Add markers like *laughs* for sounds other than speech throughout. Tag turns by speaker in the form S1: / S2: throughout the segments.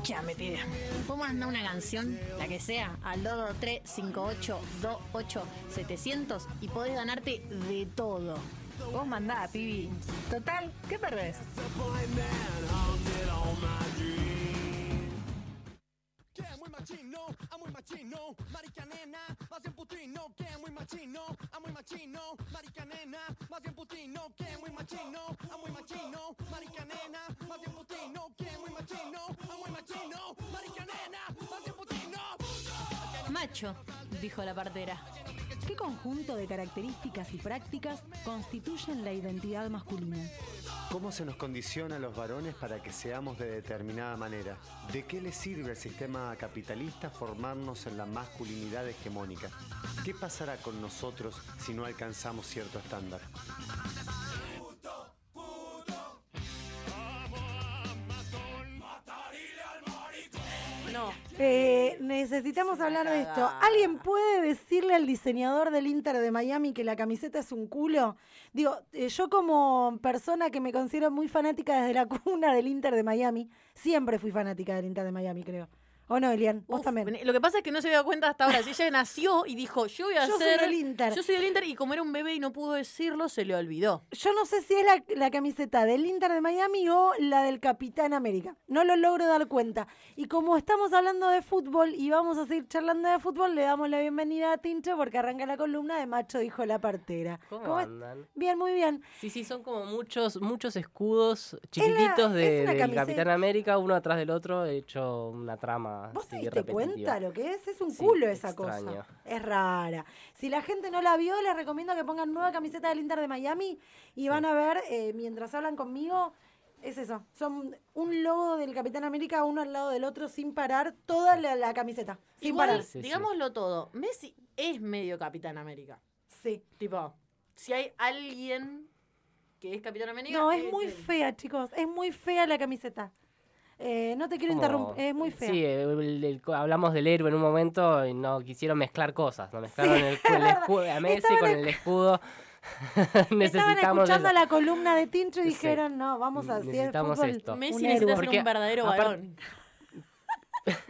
S1: Escuchame, pibe. ¿Puedo mandar una canción, la que sea, al 223-5828-700 y podés ganarte de todo? Vos mandá, pibi. Total, ¿qué perdés?
S2: Machino, muy machino, marica nena, más bien putino, que muy machino, a muy machino, marica nena, más bien putino, que muy machino, a muy machino, marica nena, más bien putino, que muy machino, a muy machino, marica nena, más bien putino.
S1: Macho, dijo la partera.
S3: ¿Qué conjunto de características y prácticas constituyen la identidad masculina?
S4: ¿Cómo se nos condiciona a los varones para que seamos de determinada manera? ¿De qué le sirve al sistema capitalista formarnos en la masculinidad hegemónica? ¿Qué pasará con nosotros si no alcanzamos cierto estándar?
S5: Eh, necesitamos hablar de esto. ¿Alguien puede decirle al diseñador del Inter de Miami que la camiseta es un culo? Digo, eh, yo como persona que me considero muy fanática desde la *laughs* cuna del Inter de Miami, siempre fui fanática del Inter de Miami, creo. ¿O no, Elian? Vos
S1: Uf,
S5: también.
S1: Lo que pasa es que no se dio cuenta hasta ahora. Si ella nació y dijo, yo voy a
S5: Yo soy
S1: ser.
S5: del Inter.
S1: Yo soy del Inter y como era un bebé y no pudo decirlo, se le olvidó.
S5: Yo no sé si es la, la camiseta del Inter de Miami o la del Capitán América. No lo logro dar cuenta. Y como estamos hablando de fútbol y vamos a seguir charlando de fútbol, le damos la bienvenida a Tincho porque arranca la columna de Macho dijo la partera.
S6: ¿Cómo andan?
S5: Bien, muy bien.
S6: Sí, sí, son como muchos, muchos escudos chiquititos de,
S5: es una
S6: del
S5: camiseta.
S6: Capitán América, uno atrás del otro, hecho una trama.
S5: ¿Vos te diste cuenta lo que es? Es un
S6: Sí,
S5: culo esa
S6: extraño.
S5: cosa. Es rara. Si la gente no la vio, les recomiendo que pongan nueva camiseta del Inter de Miami y van a ver, eh, mientras hablan conmigo, es eso. Son un logo del Capitán América uno al lado del otro sin parar toda la, la camiseta. Sin
S1: Igual,
S5: parar.
S6: Sí, sí.
S1: digámoslo todo. Messi es medio Capitán América.
S5: Sí.
S1: Tipo, si hay alguien que es Capitán América.
S5: No, es muy
S1: él.
S5: fea, chicos. Es muy fea la camiseta. Eh, no te quiero
S6: Como-
S5: interrumpir. Es muy fea.
S6: Sí, el- el- hablamos del héroe en un momento y no quisieron mezclar cosas. No mezclaron el, cu- el escudo *laughs* a Messi
S5: Estaban
S6: con el escudo. *laughs*
S5: Estaban
S6: necesitamos
S5: escuchando
S6: eso.
S5: la columna de Tincho y
S6: Sí.
S5: dijeron, no, vamos a hacer
S6: Necesitamos
S5: fútbol.
S6: esto.
S1: Messi
S5: un
S1: necesita
S5: héroe.
S1: ser
S6: Porque
S1: un verdadero
S6: aparte-
S1: varón.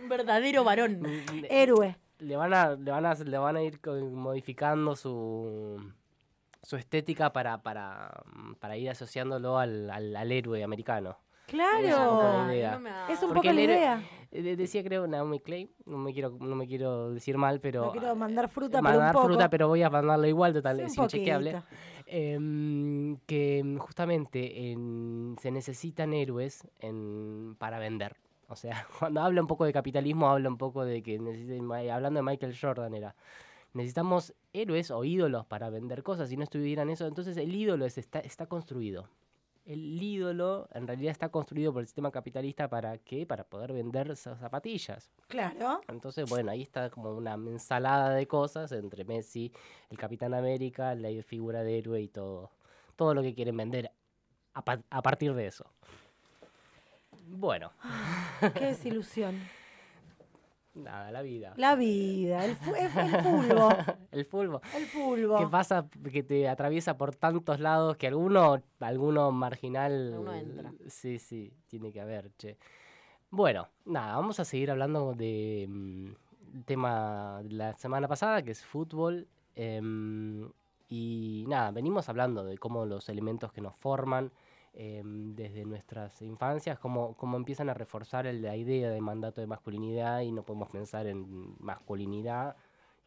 S1: un verdadero varón. *laughs*
S5: Héroe.
S6: le van a le van a le van a ir co- modificando su su estética para para, para ir asociándolo al, al, al héroe americano
S5: Claro.
S6: Es
S1: no
S5: Es un
S6: Porque
S5: poco la idea.
S6: Eh, de- decía creo Naomi Clay no me quiero no me quiero decir mal pero
S5: No quiero mandar fruta, pero
S6: mandar
S5: un poco.
S6: fruta pero voy a mandarlo igual total
S5: Sí, un
S6: sin chequeable
S5: poquito.
S6: Em, que justamente en- se necesitan héroes en, para vender. O sea, *laughs* cuando habla un poco de capitalismo, habla un poco de que hablando de Michael Jordan era. Necesitamos héroes o ídolos para vender cosas. Si no estuvieran eso, entonces el ídolo es- está, está construido. El ídolo en realidad está construido por el sistema capitalista para qué? Para poder vender esas zapatillas.
S5: Claro.
S6: Entonces, bueno, ahí está como una ensalada de cosas entre Messi, el Capitán América, la figura de héroe y todo, todo lo que quieren vender a, pa- a partir de eso. Bueno,
S5: Qué desilusión. *laughs*
S6: nada, la vida.
S5: La vida, el, fu- el, *laughs* el fulbo.
S6: el fútbol.
S5: El fulbo.
S6: ¿Qué pasa? Que te atraviesa por tantos lados que alguno, alguno marginal.
S1: Alguno entra.
S6: Sí, sí, tiene que haber, che. Bueno, nada, vamos a seguir hablando de mm, tema de la semana pasada, que es fútbol. em, y nada, venimos hablando de cómo los elementos que nos forman em, desde nuestras infancias, cómo, cómo empiezan a reforzar el- la idea de mandato de masculinidad y no podemos pensar en masculinidad,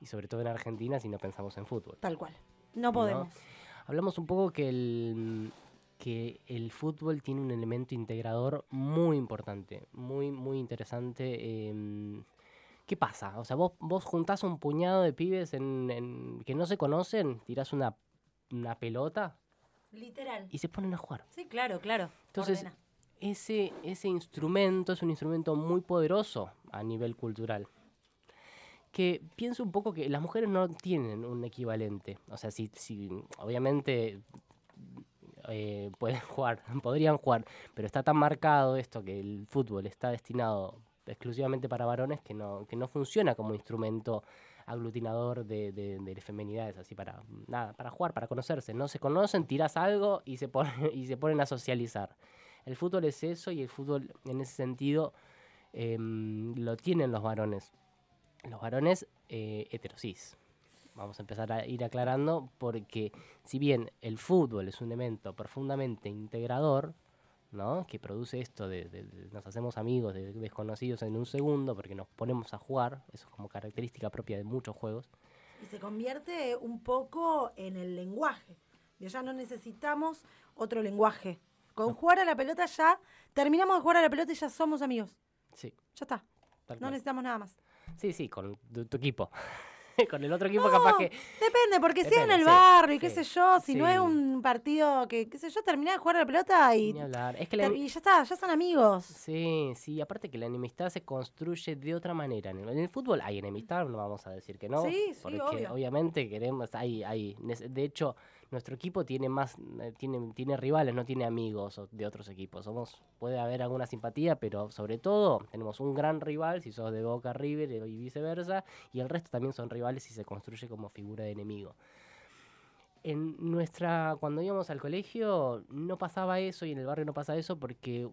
S6: y sobre todo en Argentina, si no pensamos en fútbol.
S5: Tal cual. No podemos.
S6: Hablamos un poco que el, que el fútbol tiene un elemento integrador muy importante, muy, muy interesante. em, ¿Qué pasa? O sea, vos, vos juntás un puñado de pibes en, en- que no se conocen, tirás una, una pelota
S5: Literal.
S6: y se ponen a jugar.
S5: Sí, claro, claro.
S6: Entonces,
S5: Ordena.
S6: ese, ese instrumento es un instrumento muy poderoso a nivel cultural. Que pienso un poco que las mujeres no tienen un equivalente. O sea, si, si obviamente eh, pueden *laughs* jugar, podrían jugar, pero está tan marcado esto que el fútbol está destinado exclusivamente para varones que no, que no funciona como instrumento aglutinador de, de, de femenidades, así para nada, para jugar, para conocerse. No se conocen, tiras algo y se, ponen, *laughs* y se ponen a socializar. El fútbol es eso y el fútbol en ese sentido em, lo tienen los varones. Los varones eh, heterosis. Vamos a empezar a ir aclarando porque si bien el fútbol es un elemento profundamente integrador, ¿no? que produce esto de, de- de- nos hacemos amigos de desconocidos en un segundo porque nos ponemos a jugar, eso es como característica propia de muchos juegos.
S5: Y se convierte un poco en el lenguaje. Y ya no necesitamos otro lenguaje. Con jugar a la pelota ya terminamos de jugar a la pelota y ya somos amigos.
S6: Sí,
S5: Ya está.
S6: tal
S5: No
S6: cual.
S5: necesitamos nada más.
S6: Sí, sí, con tu, tu equipo. *laughs* con el otro equipo capaz que...
S5: Depende, porque si es en
S6: Depende,
S5: el
S6: sí,
S5: barrio y qué
S6: sí,
S5: sé yo, si no es un partido que, qué sé yo, terminás de jugar la pelota y,
S6: Ni hablar. Es que la,
S5: ter- y ya está, ya son amigos.
S6: Sí, sí, aparte que la enemistad se construye de otra manera. En el, en el fútbol hay enemistad, no vamos a decir que no.
S5: Sí, sí,
S6: porque
S5: obvio.
S6: obviamente queremos, hay, hay, de hecho, nuestro equipo tiene más, eh, tiene, tiene rivales, no tiene amigos de otros equipos. Somos, puede haber alguna simpatía, pero sobre todo tenemos un gran rival si sos de Boca River eh, y viceversa, y el resto también son rivales y se construye como figura de enemigo. En nuestra, cuando íbamos al colegio, no pasaba eso y en el barrio no pasa eso porque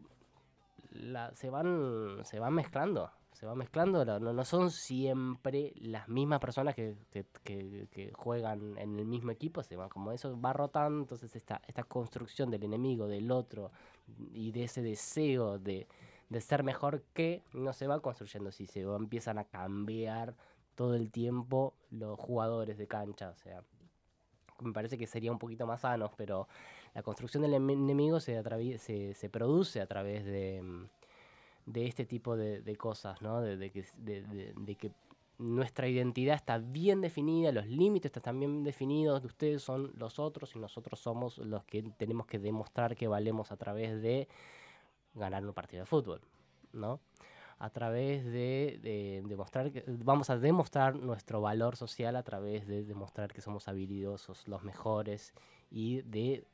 S6: se van se van mezclando se van mezclando la- no, no son siempre las mismas personas que, que- juegan en el mismo equipo se van como eso va rotando entonces esta esta construcción del enemigo del otro y de ese deseo de, de ser mejor que no se va construyendo si se va- empiezan a cambiar todo el tiempo los jugadores de cancha o sea me parece que sería un poquito más sanos pero la construcción del enemigo se, se, se produce a través de, mm, de este tipo de, de cosas, ¿no? De, que, de- que nuestra identidad está bien definida, los límites están bien definidos, ustedes son los otros y nosotros somos los que tenemos que demostrar que valemos a través de ganar un partido de fútbol, ¿no? A través de, de demostrar que vamos a demostrar nuestro valor social a través de demostrar que somos habilidosos, los mejores y de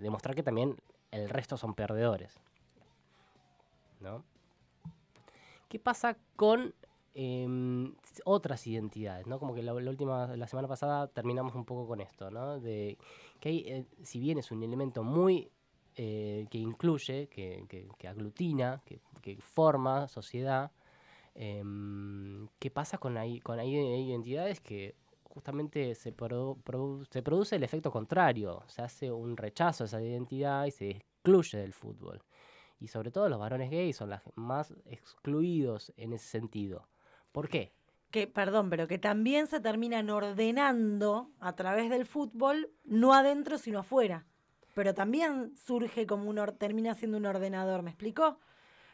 S6: demostrar que también el resto son perdedores. ¿Qué pasa con em, otras identidades? ¿no? Como que la, última, la semana pasada terminamos un poco con esto, ¿no? De que hay, eh, si bien es un elemento muy eh, que incluye, que, aglutina, que, forma sociedad, em, ¿qué pasa con, ahí, con ahí identidades que justamente se produce el efecto contrario? Se hace un rechazo a esa identidad y se excluye del fútbol. Y sobre todo los varones gays son los más excluidos en ese sentido. ¿Por qué?
S5: Que, perdón, pero que también se terminan ordenando a través del fútbol, no adentro, sino afuera. Pero también surge como un, or- termina siendo un ordenador, ¿me explico?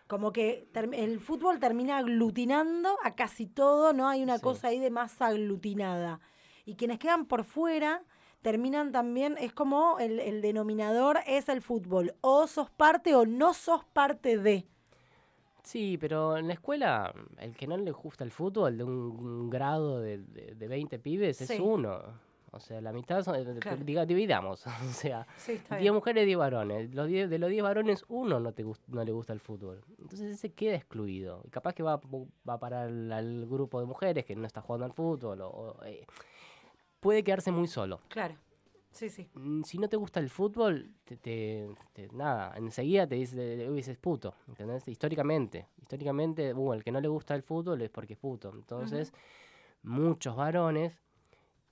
S5: Como que el fútbol termina aglutinando a casi todo, ¿no? Hay una
S6: Sí.
S5: cosa ahí de más aglutinada. Y quienes quedan por fuera terminan también, es como el, el denominador es el fútbol. O sos parte o no sos parte de.
S6: Sí, pero en la escuela, el que no le gusta el fútbol de un, un grado de, de, de 20 pibes
S5: Sí.
S6: es uno. O sea, la mitad son, eh,
S5: Claro.
S6: diga, dividamos. *laughs* O sea,
S5: Sí, está
S6: 10 mujeres, 10 varones. Los 10 de los 10 varones, uno no, te no le gusta el fútbol. Entonces ese queda excluido. Y capaz que va, va a parar al, al grupo de mujeres que no está jugando al fútbol. O, o, eh, puede quedarse muy solo.
S5: Claro. Sí, sí.
S6: Mm, Si no te gusta el fútbol, te, te- te- nada, enseguida te dice, uy, es puto, ¿entendés? Históricamente, históricamente, uh, el que no le gusta el fútbol es porque es puto. Entonces, muchos varones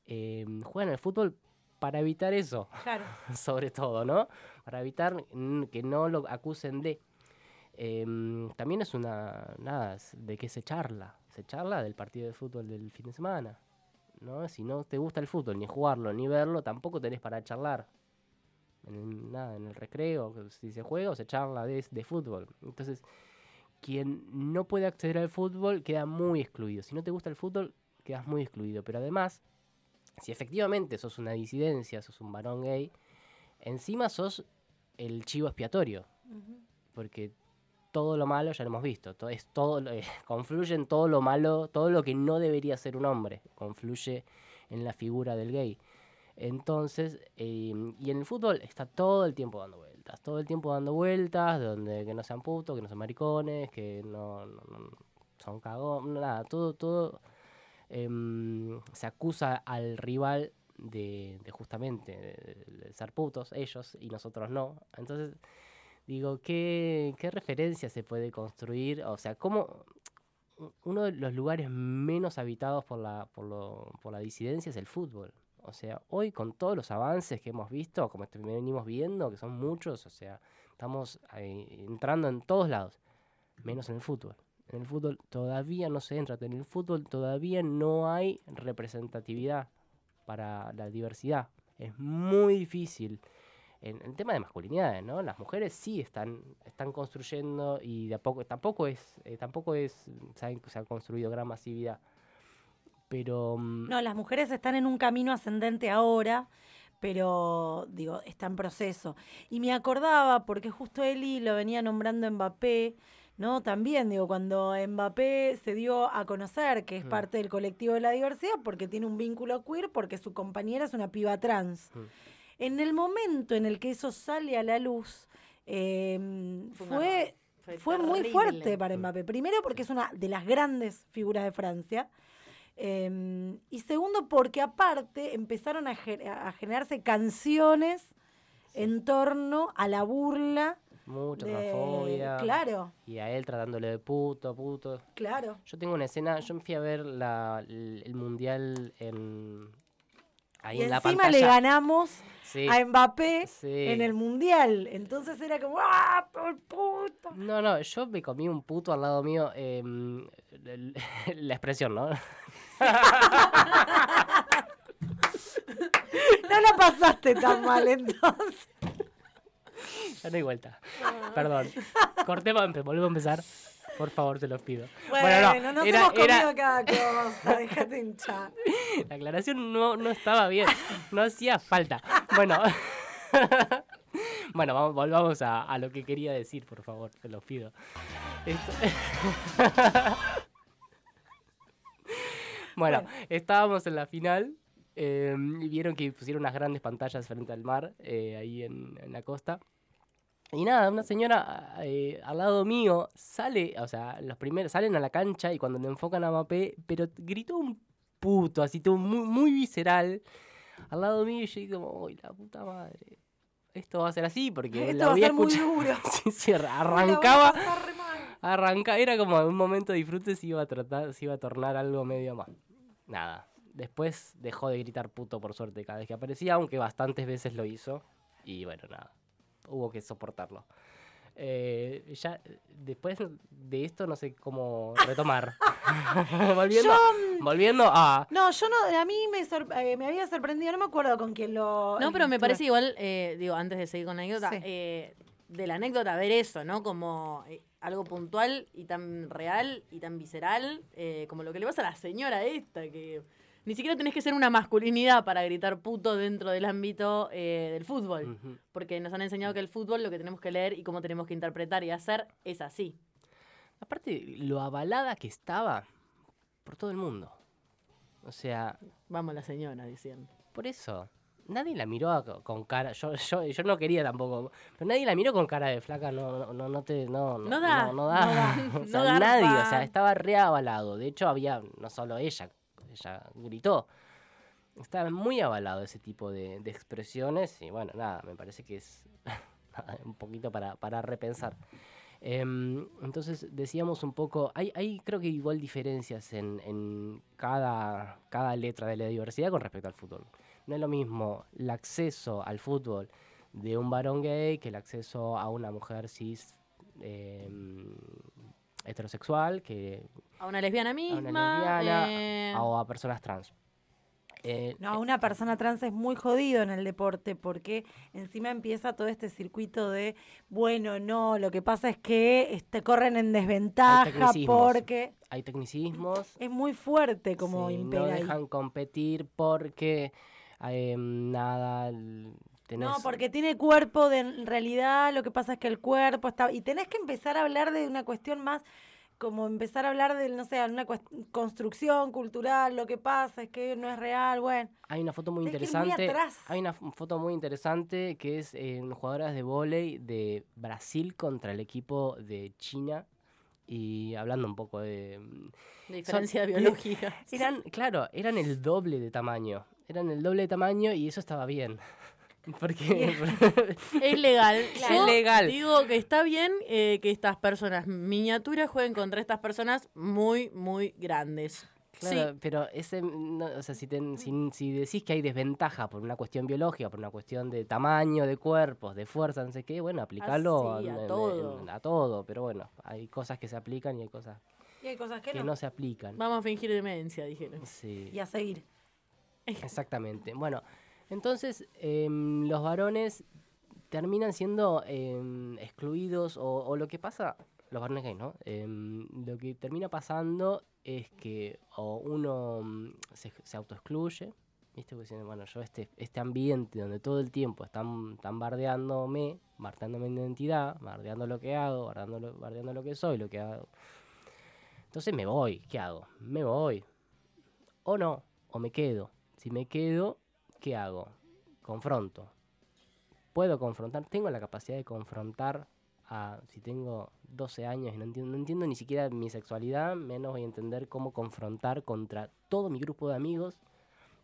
S6: eh, juegan al fútbol para evitar eso,
S5: Claro. *laughs*
S6: sobre todo, ¿no? Para evitar que no lo acusen de. Em, también es una, nada, de qué se charla, se charla del partido de fútbol del fin de semana. ¿No? Si no te gusta el fútbol, ni jugarlo, ni verlo, tampoco tenés para charlar. En el, nada, en el recreo, si se juega o se charla de, de fútbol. Entonces, quien no puede acceder al fútbol queda muy excluido. Si no te gusta el fútbol, quedas muy excluido. Pero además, si efectivamente sos una disidencia, sos un varón gay, encima sos el chivo expiatorio. Porque todo lo malo ya lo hemos visto. Todo, es todo, eh, *laughs* confluye en todo lo malo, todo lo que no debería ser un hombre. Confluye en la figura del gay. Entonces, eh, y en el fútbol está todo el tiempo dando vueltas. Todo el tiempo dando vueltas, donde que no sean putos, que no sean maricones, que no, no- no- son cagón, nada, todo, todo em, se acusa al rival de, justamente ser putos, ellos, y nosotros no. Entonces, digo, ¿qué, ¿qué referencia se puede construir? O sea, ¿cómo uno de los lugares menos habitados por la, por, lo- por la disidencia es el fútbol? O sea, hoy con todos los avances que hemos visto, como venimos viendo, que son muchos, o sea, estamos eh, entrando en todos lados, menos en el fútbol. En el fútbol todavía no se entra, en el fútbol todavía no hay representatividad para la diversidad. Es muy difícil. En el tema de masculinidades, ¿no? Las mujeres sí están, están construyendo y de a poco, tampoco es, eh, tampoco es, saben que se ha construido gran masividad. Pero mm,
S5: No, las mujeres están en un camino ascendente ahora, pero digo, está en proceso. Y me acordaba, porque justo Eli lo venía nombrando Mbappé, ¿no? También, digo, cuando Mbappé se dio a conocer que es
S6: Mm.
S5: parte del colectivo de la diversidad, porque tiene un vínculo queer, porque su compañera es una piba trans.
S6: Mm.
S5: En el momento en el que eso sale a la luz, em,
S7: Fue una-
S5: fue, muy fuerte para. Mbappé. Primero porque es una de las grandes figuras de Francia. em, y segundo porque aparte empezaron a, ge- a generarse canciones en torno a la burla
S6: mucha
S5: de...
S6: transfobia.
S5: Claro,
S6: Y a él tratándole de puto, puto.
S5: claro.
S6: Yo tengo una escena, yo me fui a ver la, el, el mundial en. Ahí
S5: y
S6: en la
S5: encima
S6: pantalla.
S5: le ganamos
S6: Sí,
S5: a Mbappé
S6: sí.
S5: en el Mundial. Entonces era como, ¡ah, por puto!
S6: No, no, yo me comí un puto al lado mío. em, *laughs* la expresión, ¿no? *laughs*
S5: No la pasaste tan mal entonces.
S6: Ya no hay vuelta. Perdón. *laughs* Cortemos, volvemos a empezar. Por favor, te los pido.
S5: Bueno, nos
S6: era-
S5: hemos comido
S6: era-
S5: cada cosa, *laughs* déjate hinchar.
S6: La aclaración no, no estaba bien. No hacía falta. Bueno. *laughs* Bueno, vamos, volvamos a, a lo que quería decir, por favor, te los pido. Esto- *laughs* bueno, estábamos en la final eh, y vieron que pusieron unas grandes pantallas frente al mar, eh, ahí en, en la costa. Y nada, una señora eh, al lado mío sale, o sea, los primeros salen a la cancha y cuando le enfocan a Mbappé, pero gritó un puto, así todo muy, muy visceral, al lado mío y yo digo, como, uy, la puta madre. Esto va a ser así porque
S5: Esto
S6: la
S5: va a
S6: voy a
S5: ser muy
S6: escuchar.
S5: duro. *laughs*
S6: Sí, sí, arrancaba,
S5: mal.
S6: arranca, era como un momento de disfrute se iba a tratar, se iba a tornar algo medio más. Nada. Después dejó de gritar puto por suerte cada vez que aparecía, aunque bastantes veces lo hizo. Y bueno, nada. Hubo que soportarlo. Eh, ya después de esto no sé cómo retomar. *laughs* *laughs* volviendo,
S5: Yo,
S6: volviendo a.
S5: no, yo no, a mí me, sor- eh, me había sorprendido, no me acuerdo con quién lo...
S7: No, pero me parece igual, eh, digo, antes de seguir con la anécdota,
S5: Sí.
S7: eh, de la anécdota ver eso, ¿no? Como eh, algo puntual y tan real y tan visceral, eh, como lo que le pasa a la señora esta, que ni siquiera tenés que ser una masculinidad para gritar puto dentro del ámbito eh, del fútbol. Porque nos han enseñado que el fútbol lo que tenemos que leer y cómo tenemos que interpretar y hacer es así.
S6: Aparte, lo avalada que estaba por todo el mundo. O sea,
S7: Vamos, la señora, decían.
S6: Por eso, nadie la miró con cara. Yo, yo, yo no quería tampoco. Pero nadie la miró con cara de flaca. No, no, no, no te. No, no,
S7: No da,
S6: No, no da.
S7: no da, *laughs*
S6: o sea, nadie. O sea, estaba reavalado. De hecho, había no solo ella. Ella gritó. Estaba muy avalado ese tipo de, expresiones. Y bueno, nada, me parece que es *laughs* un poquito para, para repensar. Em, entonces decíamos un poco, hay, hay creo que igual diferencias en, en cada, cada letra de la diversidad con respecto al fútbol. No es lo mismo el acceso al fútbol de un varón gay que el acceso a una mujer cis em, heterosexual, que
S7: A una lesbiana
S6: a
S7: misma.
S6: una lesbiana
S7: eh,
S6: o a personas trans. Eh,
S5: No, una persona trans es muy jodido en el deporte porque encima empieza todo este circuito de, bueno, no, lo que pasa es que este, corren en desventaja porque
S6: hay tecnicismos
S5: es muy fuerte como
S6: Sí,
S5: impera
S6: no
S5: ahí.
S6: dejan competir porque em, nada tenés-
S5: No, porque tiene cuerpo, de, en realidad lo que pasa es que el cuerpo está... Y tenés que empezar a hablar de una cuestión más, como empezar a hablar de, no sé, una construcción cultural, lo que pasa es que no es real, bueno.
S6: hay una foto muy
S5: tenés que ir muy
S6: interesante
S5: atrás.
S6: hay una foto muy interesante que es en jugadoras de vóley de Brasil contra el equipo de China y hablando un poco de mm,
S7: de diferencia
S6: son- *laughs*
S7: biológica.
S6: eran claro eran el doble de tamaño eran el doble de tamaño y eso estaba bien Porque *laughs* *laughs*
S7: Es legal.
S6: Claro.
S7: Yo
S6: Es legal.
S7: Digo que está bien eh, que estas personas miniaturas jueguen contra estas personas muy, muy grandes.
S6: Claro,
S7: Sí.
S6: pero ese, no, o sea, si, ten- si, si decís que hay desventaja por una cuestión biológica, por una cuestión de tamaño de cuerpos, de fuerza, no sé qué, bueno, aplicarlo
S7: Ah, sí, a
S6: en- en-
S7: todo.
S6: en- a todo, pero bueno, hay cosas que se aplican y hay cosas
S5: Y hay cosas que,
S6: que
S5: no.
S6: no se aplican.
S7: Vamos a fingir demencia, dijeron.
S6: Sí,
S5: Y a seguir.
S6: exactamente. Bueno, entonces em, los varones terminan siendo em, excluidos o, lo que pasa, los varones gays, ¿no? Em, lo que termina pasando es que o uno mm, se, se autoexcluye, ¿viste? Bueno, yo este, este ambiente donde todo el tiempo están, están bardeándome, bardeándome mi identidad, bardeando lo que hago, lo, bardeando lo que soy, lo que hago. Entonces me voy, ¿qué hago? Me voy. O no, o me quedo. Si me quedo, ¿qué hago? Confronto. Puedo confrontar, tengo la capacidad de confrontar a, si tengo 12 años y no entiendo, no entiendo ni siquiera mi sexualidad, menos voy a entender cómo confrontar contra todo mi grupo de amigos,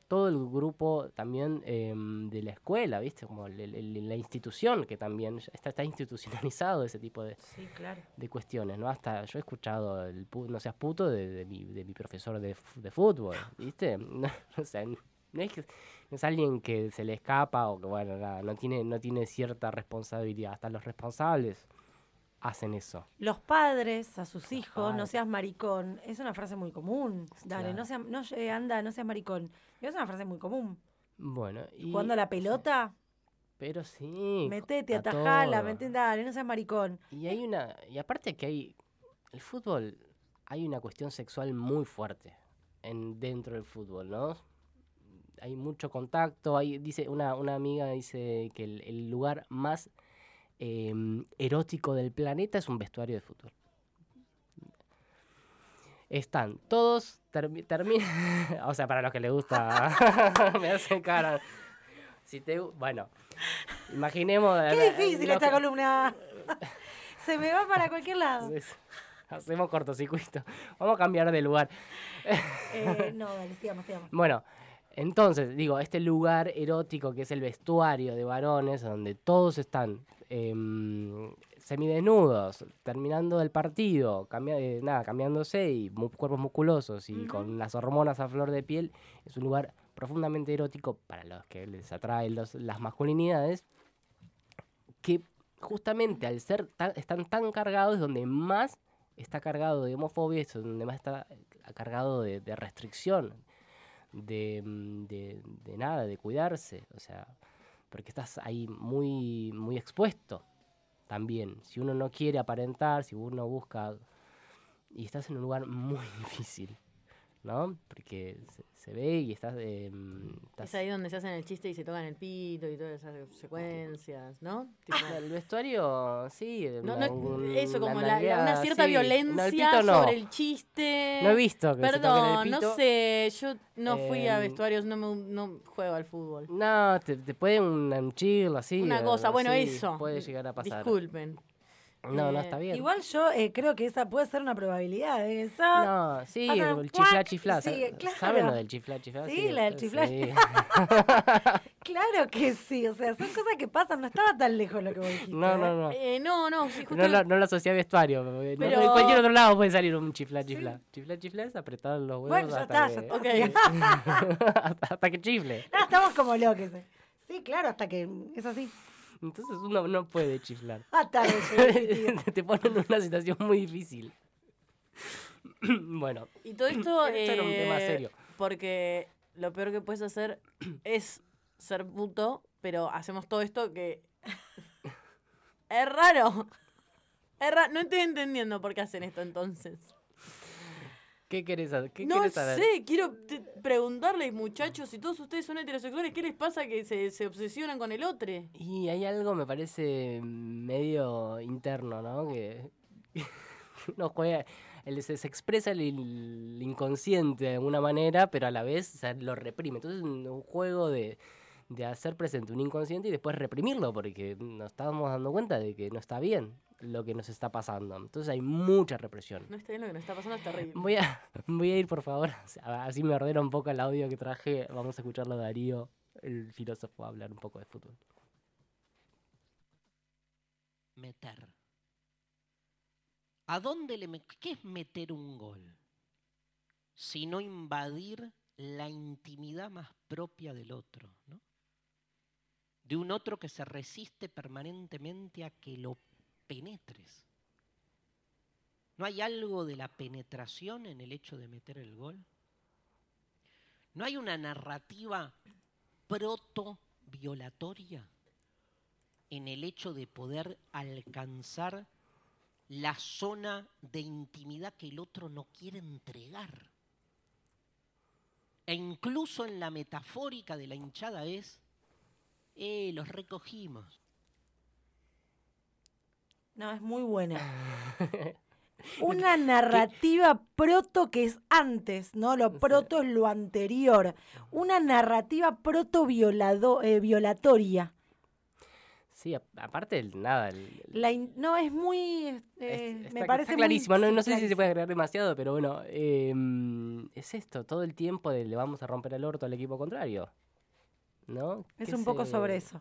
S6: todo el grupo también em, de la escuela, ¿viste? Como el- el- la institución, que también está, está institucionalizado ese tipo de,
S5: Sí, claro.
S6: de cuestiones, ¿no? Hasta yo he escuchado el no seas puto de, de mi, de mi profesor de, de fútbol, ¿viste? No, *laughs* o sea, no es, que- no es alguien que se le escapa o que, bueno, nada, no tiene, no tiene cierta responsabilidad. Hasta los responsables hacen eso.
S5: Los padres a sus hijos, no seas maricón, es una frase muy común. Dale,
S6: Claro.
S5: no seas, no, eh, anda, no seas maricón. Es una frase muy común.
S6: Bueno, y...
S5: Jugando a la pelota,
S6: Pero sí.
S5: metete, atajala, metete, dale, no seas maricón.
S6: Y hay una. Y aparte que hay. El fútbol. Hay una cuestión sexual muy fuerte en, dentro del fútbol, ¿no? Hay mucho contacto. Hay, dice, una, una amiga dice que el, el lugar más em, erótico del planeta es un vestuario de fútbol. Están todos. termi- termina *laughs* o sea, para los que les gusta. *laughs* me hacen cara. Si te, bueno, imaginemos.
S5: Qué difícil esta
S6: que-
S5: columna. Se me va para cualquier lado. *laughs*
S6: hacemos cortocircuito. Vamos a cambiar de lugar.
S5: Eh, no, dale, sigamos, sigamos.
S6: Bueno, entonces, digo, este lugar erótico que es el vestuario de varones, donde todos están em, semidesnudos, terminando el partido, cambia- eh, nada, cambiándose y mu- cuerpos musculosos y con las hormonas a flor de piel, es un lugar profundamente erótico para los que les atraen los- las masculinidades, que justamente al ser tan, están tan cargados es donde más está cargado de homofobia, es donde más está eh, cargado de, de restricción, de, mm, de, de nada, de cuidarse, o sea, porque estás ahí muy, muy expuesto también. Si uno no quiere aparentar, si uno busca, y estás en un lugar muy *laughs* difícil, ¿no? Porque se, se ve y estás... eh, estás-
S7: Es ahí donde se hacen el chiste y se tocan el pito y todas esas secuencias, ¿no? Tipo,
S6: el vestuario, sí.
S7: no, no, eso, como la- una cierta
S6: sí. No, el
S7: violencia
S6: pito
S7: sobre el chiste.
S6: No he visto que se toquen el
S7: Perdón, no
S6: pito.
S7: sé, yo no fui a
S6: Em,
S7: vestuarios, no, me, no juego al fútbol.
S6: No, te, te puede un, un chill así.
S7: Una cosa, bueno, eso.
S6: Puede llegar a pasar.
S7: Disculpen.
S6: No, no,
S7: Eh,
S6: está bien.
S5: Igual yo eh, creo que esa puede ser una probabilidad. ¿eh? Eso.
S6: No, sí,
S5: pasa
S6: el
S5: cuac,
S6: chifla chifla.
S5: sí, claro.
S6: ¿Saben lo del chifla chifla?
S5: Sí, la del
S6: sí.
S5: chifla *laughs* Claro que sí, o sea, son cosas que pasan, no estaba tan lejos lo que vos dijiste.
S6: No,
S5: ¿eh?
S6: no, no.
S7: Eh, no, no, sí, justo
S6: No, lo- no lo asocié a vestuario. no-
S7: Pero-
S6: De cualquier otro lado puede salir un chifla chifla. Chifla chifla es apretar los huevos
S5: Bueno, ya
S6: hasta,
S5: está, ya
S6: que,
S5: está.
S7: Ok.
S6: hasta, *laughs* *laughs* hasta que chifle.
S5: No, estamos como locos. Sí, claro, hasta que es así.
S6: Entonces uno no puede chiflar. *laughs*
S5: Que *laughs*
S6: Te ponen en una situación muy difícil. *clears throat* bueno,
S7: Y todo esto, *clears throat*
S6: Esto era un tema
S7: eh,
S6: serio.
S7: porque lo peor que puedes hacer *clears throat* es ser puto, pero hacemos todo esto que *laughs* es raro. Es ra- No estoy entendiendo por qué hacen esto entonces.
S6: ¿Qué querés saber? ¿Qué
S7: no
S6: querés saber?
S7: sé, quiero preguntarles, muchachos, si todos ustedes son heterosexuales, ¿qué les pasa que se, se obsesionan con el otro?
S6: Y hay algo, me parece, medio interno, ¿no? Que *laughs* no juega, se, se expresa el, el inconsciente de alguna manera, pero a la vez o sea, lo reprime. Entonces es un, un juego de, de hacer presente un inconsciente y después reprimirlo, porque nos estamos dando cuenta de que no está bien lo que nos está pasando. Entonces hay mucha represión.
S7: No está bien lo que nos está pasando, es terrible.
S6: Voy a, *laughs* voy a ir, por favor, *laughs* así me ordena un poco el audio que traje. Vamos a escucharlo Darío el filósofo a hablar un poco de fútbol.
S8: meter. ¿A dónde le met- ¿Qué es meter un gol? Sino invadir la intimidad más propia del otro, ¿no? De un otro que se resiste permanentemente a que lo penetres. ¿No hay algo de la penetración en el hecho de meter el gol? ¿No hay una narrativa proto-violatoria? en el hecho de poder alcanzar la zona de intimidad que el otro no quiere entregar. E incluso en la metafórica de la hinchada es, eh, los recogimos.
S5: No, es muy buena. *laughs* Una narrativa proto que es antes, ¿no? Lo proto es lo anterior. Una narrativa proto violado, eh, violatoria.
S6: Sí, a- aparte, el- nada, el-
S5: La in- no, es muy. eh,
S6: es-
S5: me
S6: está,
S5: parece
S6: está
S5: muy-
S6: clarísimo, no, no sé si se puede agregar demasiado, pero bueno, em, es esto, todo el tiempo de le vamos a romper el orto al equipo contrario. ¿No?
S5: Es un poco
S6: se-
S5: sobre eso.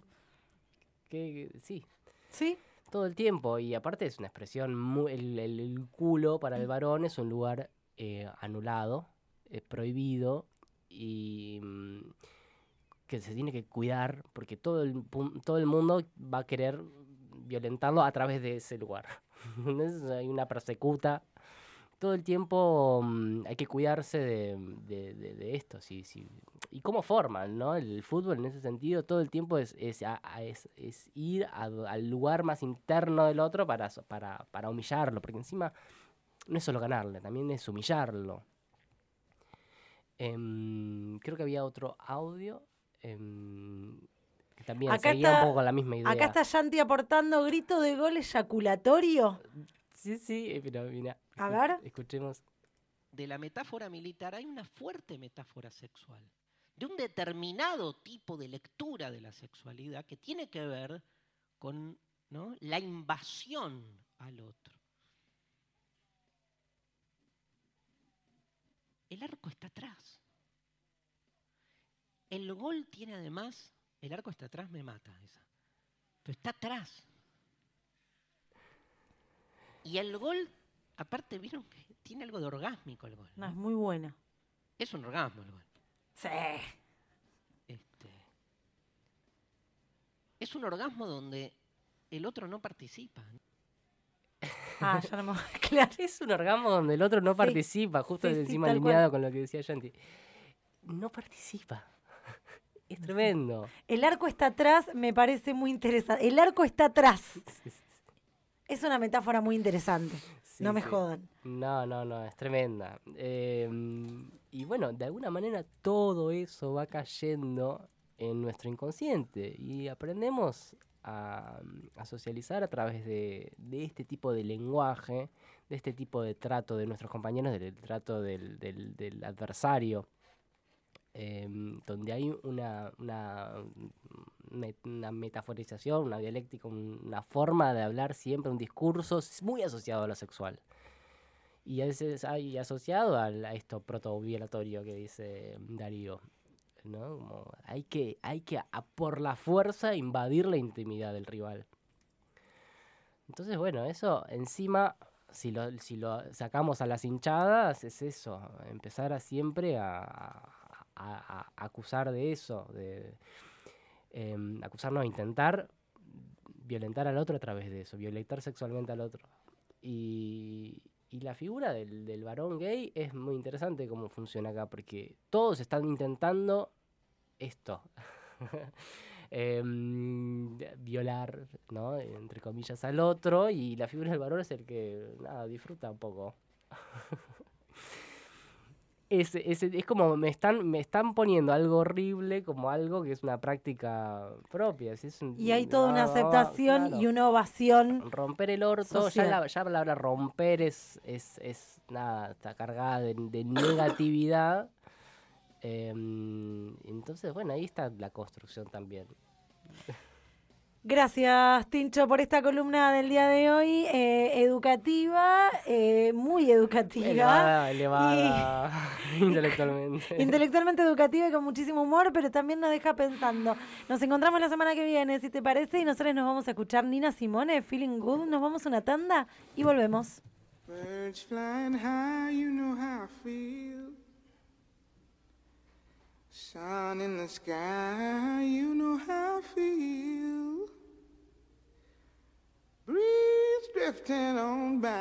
S6: que- sí,
S5: ¿Sí?
S6: todo el tiempo. Y aparte es una expresión, muy, el, el- el culo para el varón es un lugar eh, anulado, es prohibido y mm, que se tiene que cuidar porque todo el, todo el mundo va a querer violentarlo a través de ese lugar. *laughs* Hay una persecuta. Todo el tiempo mm, hay que cuidarse de, de- de- de esto. sí, sí. Y cómo forman, ¿no? El fútbol en ese sentido todo el tiempo es, es, a- a- es- es ir a al lugar más interno del otro para, para, para humillarlo. Porque encima no es solo ganarle, también es humillarlo. Em, creo que había otro audio em, que también
S5: Acá
S6: seguía
S5: está-
S6: un poco con la misma idea.
S5: Acá está Yanti aportando grito de gol eyaculatorio.
S6: Sí, sí, eh, pero mira.
S5: A ver.
S6: Escuchemos.
S8: De la metáfora militar hay una fuerte metáfora sexual, de un determinado tipo de lectura de la sexualidad que tiene que ver con ¿no? la invasión al otro. El arco está atrás. El gol tiene además, el arco está atrás, me mata esa, pero está atrás. Y el gol, aparte, vieron que tiene algo de orgásmico el gol.
S5: No,
S8: ¿no?
S5: es muy buena.
S8: Es un orgasmo el gol.
S5: Sí.
S8: Este, es un orgasmo donde el otro no participa.
S5: Ah, ya no me *laughs* claro.
S6: Es un orgasmo donde el otro no
S5: Sí,
S6: participa, justo
S5: sí,
S6: encima alineado con lo que decía Yanti. No participa. *laughs* Es tremendo.
S5: El arco está atrás, me parece muy interesante. El arco está atrás. Es una metáfora muy interesante. No me jodan.
S6: No, no, no, es tremenda. Em, y bueno, de alguna manera todo eso va cayendo en nuestro inconsciente y aprendemos a, socializar a través de, este tipo de lenguaje, de este tipo de trato de nuestros compañeros, del trato del, adversario, em, donde hay una, una, una metaforización, una dialéctica, un- una forma de hablar siempre, un discurso muy asociado a lo sexual. Y a veces hay asociado al- a esto protoviolatorio que dice Darío. ¿no? Hay que, hay que a por la fuerza invadir la intimidad del rival. Entonces, bueno, eso encima, si lo, si lo sacamos a las hinchadas, es eso, empezar a siempre a, a- a- a acusar de eso, de em, acusarnos, intentar violentar al otro a través de eso, violentar sexualmente al otro. Y, y la figura del, del varón gay es muy interesante cómo funciona acá, porque todos están intentando esto. *laughs* Em, violar, ¿no? Entre comillas, al otro, y la figura del varón es el que, nada, disfruta un poco. *laughs* es, es, es como me están, me están poniendo algo horrible como algo que es una práctica propia. si es un-
S5: Y hay toda una aceptación
S6: claro.
S5: y una ovación.
S6: Romper el orto, ya la, ya la palabra romper es, es, es nada, está cargada de, de negatividad. *coughs* Em, entonces, bueno, ahí está la construcción también.
S5: Gracias, Tincho, por esta columna del día de hoy, eh, educativa, eh, muy educativa.
S6: Elevada, elevada *laughs* intelectualmente.
S5: Intelectualmente educativa y con muchísimo humor, pero también nos deja pensando. Nos encontramos la semana que viene, si te parece, y nosotros nos vamos a escuchar Nina Simone, Feeling Good. Nos vamos a una tanda y volvemos.
S9: Birds flying high, you know how I feel. Sun in the sky, you know how I feel. Breeze drifting on by.